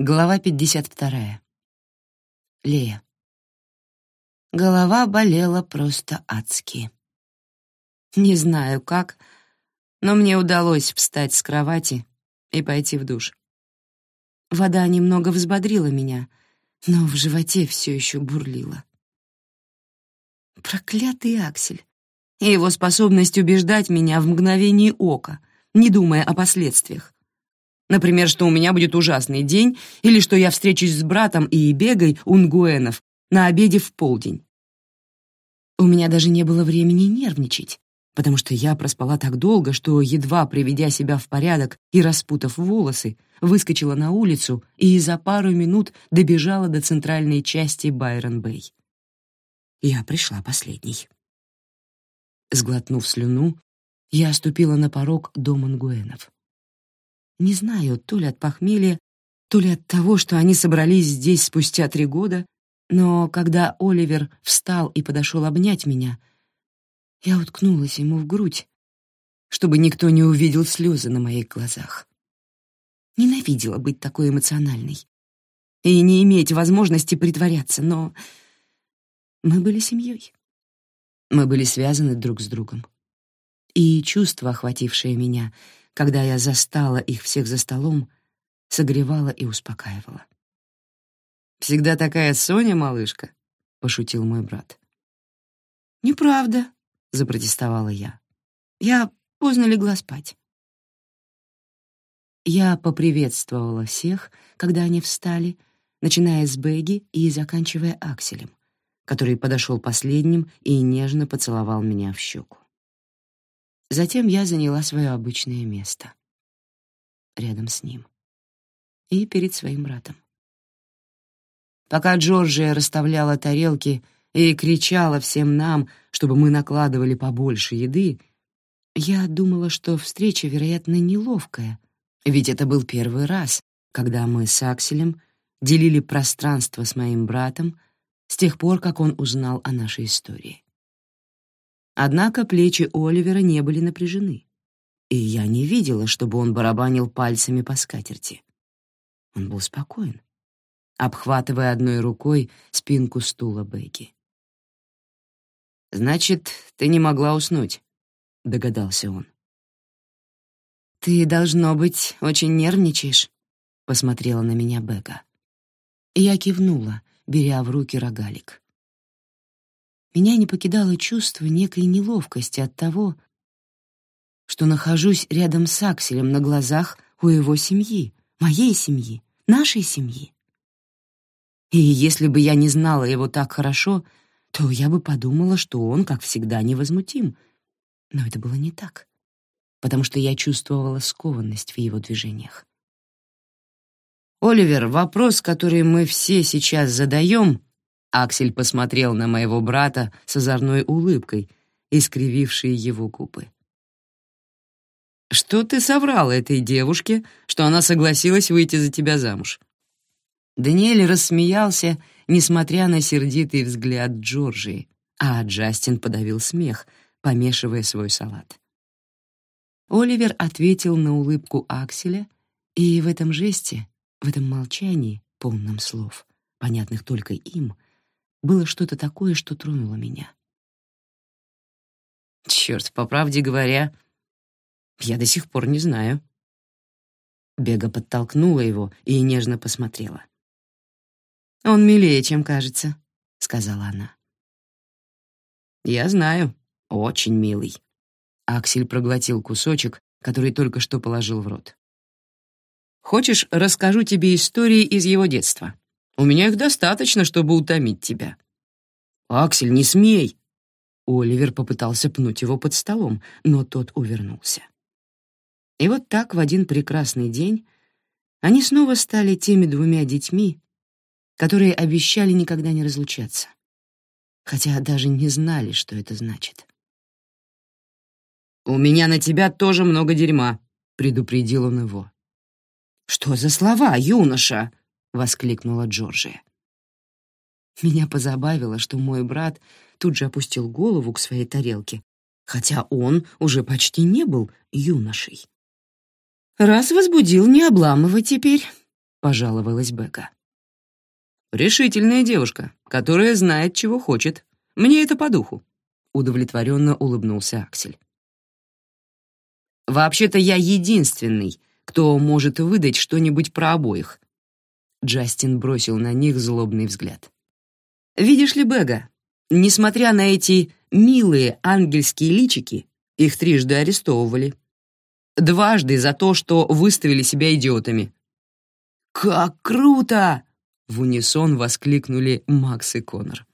Глава 52. Лея. Голова болела просто адски. Не знаю как, но мне удалось встать с кровати и пойти в душ. Вода немного взбодрила меня, но в животе все еще бурлило. Проклятый Аксель и его способность убеждать меня в мгновение ока, не думая о последствиях. Например, что у меня будет ужасный день или что я встречусь с братом и Бегой Унгуэнов на обеде в полдень. У меня даже не было времени нервничать, потому что я проспала так долго, что, едва приведя себя в порядок и распутав волосы, выскочила на улицу и за пару минут добежала до центральной части Байрон-Бэй. Я пришла последней. Сглотнув слюну, я ступила на порог дома Нгуэнов. Не знаю, то ли от похмелья, то ли от того, что они собрались здесь спустя три года, но когда Оливер встал и подошел обнять меня, я уткнулась ему в грудь, чтобы никто не увидел слезы на моих глазах. Ненавидела быть такой эмоциональной и не иметь возможности притворяться, но мы были семьей. Мы были связаны друг с другом. И чувство, охватившее меня — когда я застала их всех за столом, согревала и успокаивала. «Всегда такая Соня, малышка», — пошутил мой брат. «Неправда», — запротестовала я. «Я поздно легла спать». Я поприветствовала всех, когда они встали, начиная с Бэгги и заканчивая Акселем, который подошел последним и нежно поцеловал меня в щеку. Затем я заняла свое обычное место. Рядом с ним. И перед своим братом. Пока Джорджия расставляла тарелки и кричала всем нам, чтобы мы накладывали побольше еды, я думала, что встреча, вероятно, неловкая, ведь это был первый раз, когда мы с Акселем делили пространство с моим братом с тех пор, как он узнал о нашей истории. Однако плечи Оливера не были напряжены, и я не видела, чтобы он барабанил пальцами по скатерти. Он был спокоен, обхватывая одной рукой спинку стула Бекки. «Значит, ты не могла уснуть», — догадался он. «Ты, должно быть, очень нервничаешь», — посмотрела на меня Бека. Я кивнула, беря в руки рогалик меня не покидало чувство некой неловкости от того, что нахожусь рядом с Акселем на глазах у его семьи, моей семьи, нашей семьи. И если бы я не знала его так хорошо, то я бы подумала, что он, как всегда, невозмутим. Но это было не так, потому что я чувствовала скованность в его движениях. «Оливер, вопрос, который мы все сейчас задаем, Аксель посмотрел на моего брата с озорной улыбкой, искривившей его губы. «Что ты соврал этой девушке, что она согласилась выйти за тебя замуж?» Даниэль рассмеялся, несмотря на сердитый взгляд Джорджии, а Джастин подавил смех, помешивая свой салат. Оливер ответил на улыбку Акселя, и в этом жесте, в этом молчании, полном слов, понятных только им, — было что-то такое, что тронуло меня. Черт, по правде говоря, я до сих пор не знаю. Бега подтолкнула его и нежно посмотрела. «Он милее, чем кажется», — сказала она. «Я знаю, очень милый». Аксель проглотил кусочек, который только что положил в рот. «Хочешь, расскажу тебе истории из его детства?» У меня их достаточно, чтобы утомить тебя». «Аксель, не смей!» Оливер попытался пнуть его под столом, но тот увернулся. И вот так в один прекрасный день они снова стали теми двумя детьми, которые обещали никогда не разлучаться, хотя даже не знали, что это значит. «У меня на тебя тоже много дерьма», — предупредил он его. «Что за слова, юноша?» — воскликнула Джорджия. Меня позабавило, что мой брат тут же опустил голову к своей тарелке, хотя он уже почти не был юношей. «Раз возбудил, не обламывай теперь», — пожаловалась Бека. «Решительная девушка, которая знает, чего хочет. Мне это по духу», — удовлетворенно улыбнулся Аксель. «Вообще-то я единственный, кто может выдать что-нибудь про обоих». Джастин бросил на них злобный взгляд. «Видишь ли, Бега, несмотря на эти милые ангельские личики, их трижды арестовывали. Дважды за то, что выставили себя идиотами. «Как круто!» — в унисон воскликнули Макс и Конор.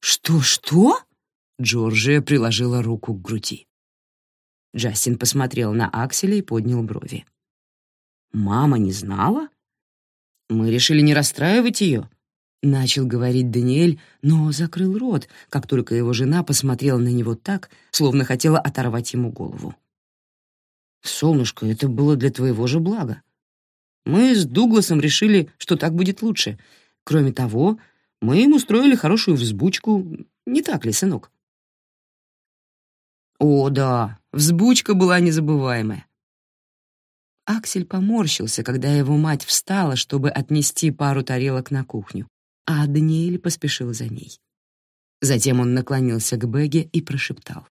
«Что-что?» — Джорджия приложила руку к груди. Джастин посмотрел на Акселя и поднял брови. «Мама не знала?» «Мы решили не расстраивать ее», — начал говорить Даниэль, но закрыл рот, как только его жена посмотрела на него так, словно хотела оторвать ему голову. «Солнышко, это было для твоего же блага. Мы с Дугласом решили, что так будет лучше. Кроме того, мы им устроили хорошую взбучку, не так ли, сынок?» «О, да, взбучка была незабываемая. Аксель поморщился, когда его мать встала, чтобы отнести пару тарелок на кухню, а Даниэль поспешил за ней. Затем он наклонился к Беге и прошептал.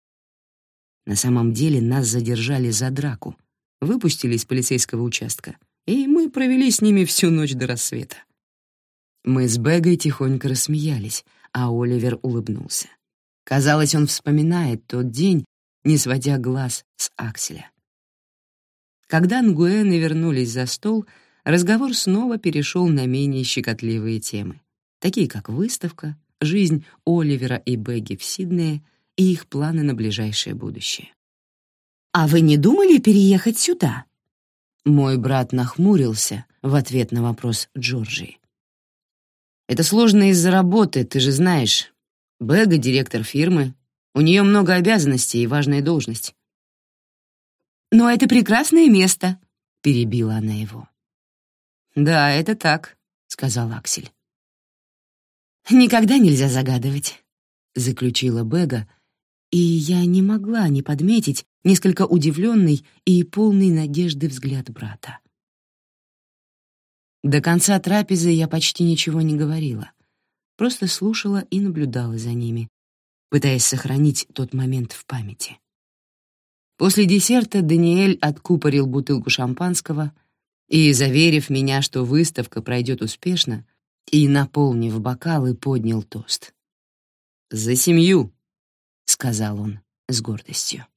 «На самом деле нас задержали за драку, выпустили из полицейского участка, и мы провели с ними всю ночь до рассвета». Мы с Бегой тихонько рассмеялись, а Оливер улыбнулся. Казалось, он вспоминает тот день, не сводя глаз с Акселя. Когда Нгуэны вернулись за стол, разговор снова перешел на менее щекотливые темы, такие как выставка, жизнь Оливера и Бегги в Сиднее и их планы на ближайшее будущее. «А вы не думали переехать сюда?» Мой брат нахмурился в ответ на вопрос Джорджии. «Это сложно из-за работы, ты же знаешь. Бега — директор фирмы. У нее много обязанностей и важная должность. «Но это прекрасное место», — перебила она его. «Да, это так», — сказал Аксель. «Никогда нельзя загадывать», — заключила Бега, и я не могла не подметить несколько удивленный и полный надежды взгляд брата. До конца трапезы я почти ничего не говорила, просто слушала и наблюдала за ними, пытаясь сохранить тот момент в памяти. После десерта Даниэль откупорил бутылку шампанского и, заверив меня, что выставка пройдет успешно, и, наполнив бокалы, поднял тост. «За семью!» — сказал он с гордостью.